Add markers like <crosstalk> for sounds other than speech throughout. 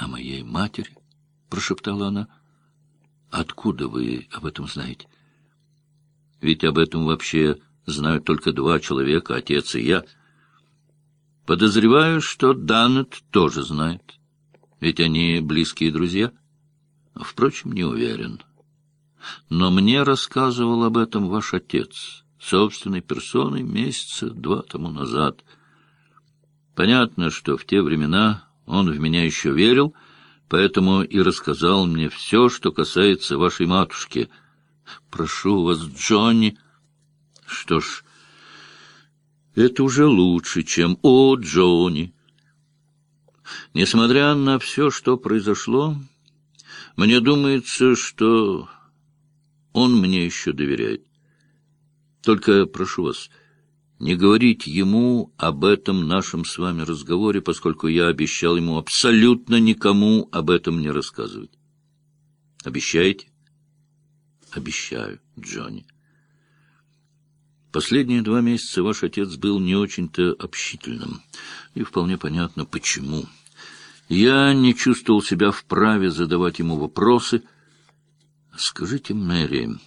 о моей матери? — прошептала она. — Откуда вы об этом знаете? Ведь об этом вообще знают только два человека, отец и я. Подозреваю, что Данет тоже знает. Ведь они близкие друзья. Впрочем, не уверен. Но мне рассказывал об этом ваш отец, собственной персоной, месяца два тому назад. Понятно, что в те времена он в меня еще верил, поэтому и рассказал мне все, что касается вашей матушки. Прошу вас, Джонни... Что ж, это уже лучше, чем «О, Джонни». Несмотря на все, что произошло, мне думается, что он мне еще доверяет. Только прошу вас, не говорить ему об этом нашем с вами разговоре, поскольку я обещал ему абсолютно никому об этом не рассказывать. Обещаете? Обещаю, Джонни. Последние два месяца ваш отец был не очень-то общительным, и вполне понятно, почему. Я не чувствовал себя вправе задавать ему вопросы. Скажите, Мэри,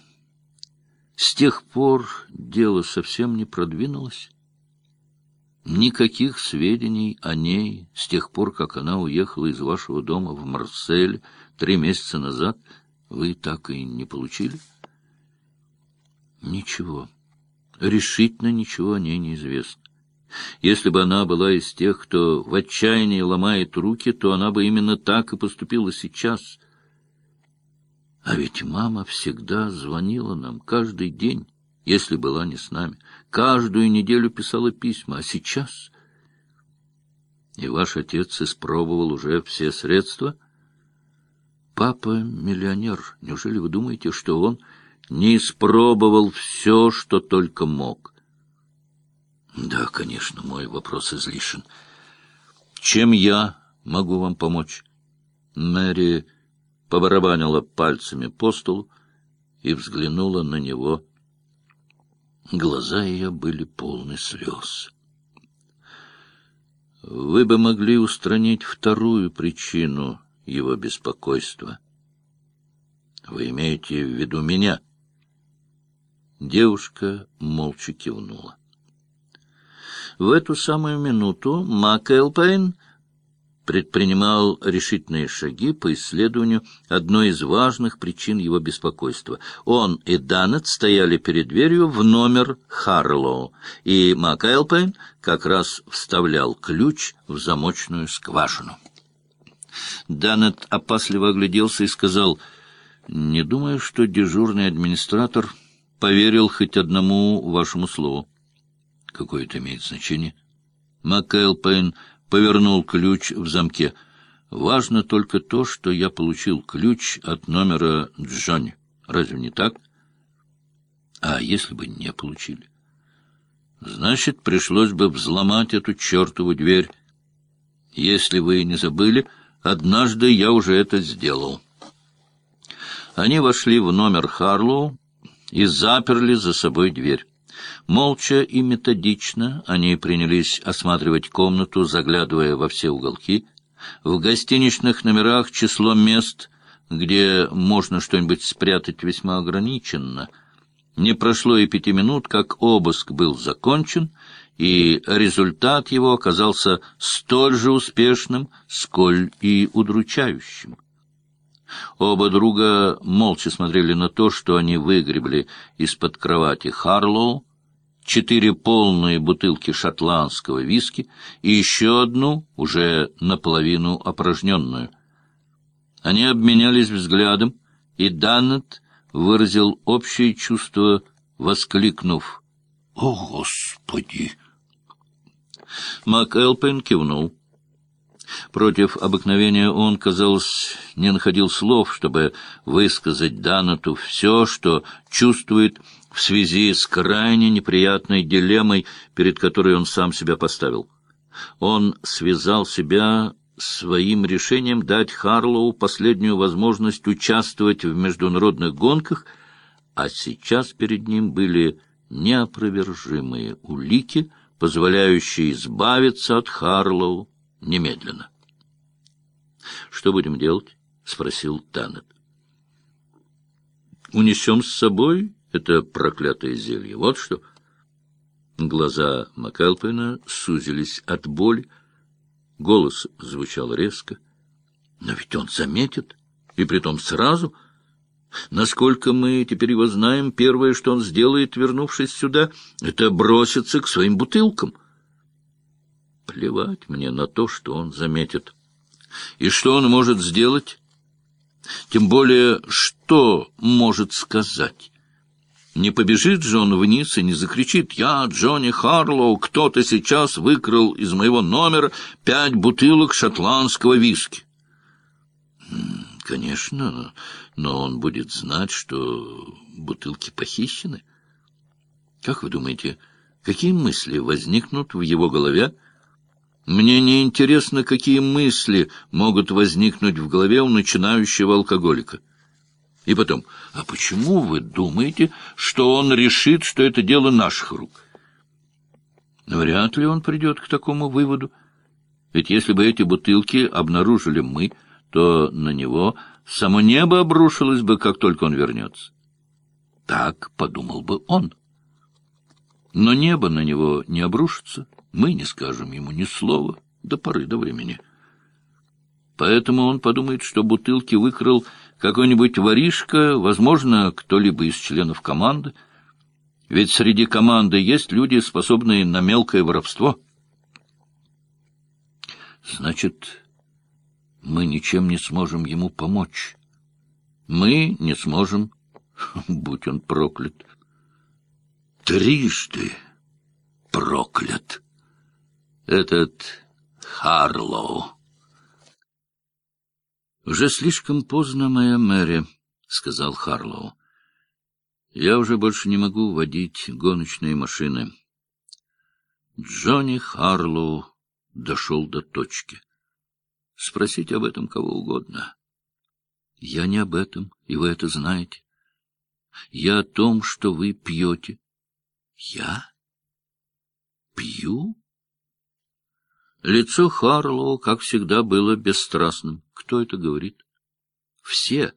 с тех пор дело совсем не продвинулось? Никаких сведений о ней с тех пор, как она уехала из вашего дома в Марсель три месяца назад, вы так и не получили? Ничего. Решительно ничего о ней не известно. Если бы она была из тех, кто в отчаянии ломает руки, то она бы именно так и поступила сейчас. А ведь мама всегда звонила нам каждый день, если была не с нами. Каждую неделю писала письма, а сейчас... И ваш отец испробовал уже все средства? Папа миллионер. Неужели вы думаете, что он не испробовал все, что только мог? Да, конечно, мой вопрос излишен. Чем я могу вам помочь? Мэри побарабанила пальцами по столу и взглянула на него. Глаза ее были полны слез. Вы бы могли устранить вторую причину его беспокойства. Вы имеете в виду меня? Девушка молча кивнула. В эту самую минуту МакЭлпейн предпринимал решительные шаги по исследованию одной из важных причин его беспокойства. Он и Данет стояли перед дверью в номер Харлоу, и МакЭлпейн как раз вставлял ключ в замочную скважину. Данет опасливо огляделся и сказал, «Не думаю, что дежурный администратор поверил хоть одному вашему слову. Какое это имеет значение? МакЭлпейн повернул ключ в замке. Важно только то, что я получил ключ от номера Джонни. Разве не так? А если бы не получили? Значит, пришлось бы взломать эту чертову дверь. Если вы не забыли, однажды я уже это сделал. Они вошли в номер Харлоу и заперли за собой дверь. Молча и методично они принялись осматривать комнату, заглядывая во все уголки. В гостиничных номерах число мест, где можно что-нибудь спрятать, весьма ограничено. Не прошло и пяти минут, как обыск был закончен, и результат его оказался столь же успешным, сколь и удручающим. Оба друга молча смотрели на то, что они выгребли из-под кровати Харлоу, четыре полные бутылки шотландского виски и еще одну, уже наполовину опорожненную. Они обменялись взглядом, и Даннет выразил общее чувство, воскликнув «О, Господи!». МакЭлпин кивнул. Против обыкновения он, казалось, не находил слов, чтобы высказать Даннету все, что чувствует в связи с крайне неприятной дилеммой, перед которой он сам себя поставил. Он связал себя своим решением дать Харлоу последнюю возможность участвовать в международных гонках, а сейчас перед ним были неопровержимые улики, позволяющие избавиться от Харлоу немедленно. Что будем делать? — спросил Танет. — Унесем с собой это проклятое зелье. Вот что. Глаза Макалпина сузились от боли. Голос звучал резко. Но ведь он заметит, и притом сразу. Насколько мы теперь его знаем, первое, что он сделает, вернувшись сюда, это броситься к своим бутылкам. Плевать мне на то, что он заметит. И что он может сделать? Тем более, что может сказать? Не побежит же он вниз и не закричит «Я, Джонни Харлоу, кто-то сейчас выкрал из моего номера пять бутылок шотландского виски». Конечно, но он будет знать, что бутылки похищены. Как вы думаете, какие мысли возникнут в его голове, мне не интересно, какие мысли могут возникнуть в голове у начинающего алкоголика. И потом, а почему вы думаете, что он решит, что это дело наших рук? Вряд ли он придет к такому выводу. Ведь если бы эти бутылки обнаружили мы, то на него само небо обрушилось бы, как только он вернется. Так подумал бы он. Но небо на него не обрушится мы не скажем ему ни слова до поры до времени. Поэтому он подумает, что бутылки выкрал какой-нибудь воришка, возможно, кто-либо из членов команды. Ведь среди команды есть люди, способные на мелкое воровство. Значит, мы ничем не сможем ему помочь. Мы не сможем, <laughs> будь он проклят. Трижды проклят этот Харлоу. «Уже слишком поздно, моя Мэри», — сказал Харлоу. «Я уже больше не могу водить гоночные машины». Джонни Харлоу дошел до точки. Спросить об этом кого угодно. Я не об этом, и вы это знаете. Я о том, что вы пьете. Я? Пью? Лицо Харлоу, как всегда, было бесстрастным. Кто это говорит? Все.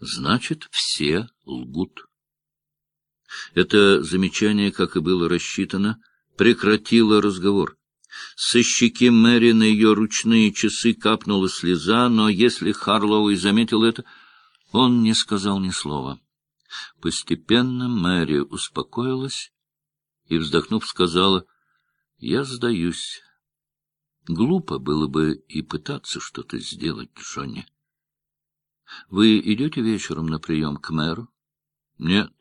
Значит, все лгут. Это замечание, как и было рассчитано, прекратило разговор. Со щеки Мэри на ее ручные часы капнула слеза, но если Харлоу и заметил это, он не сказал ни слова. Постепенно Мэри успокоилась и, вздохнув, сказала — я сдаюсь. Глупо было бы и пытаться что-то сделать, Джонни. Вы идете вечером на прием к мэру? Нет.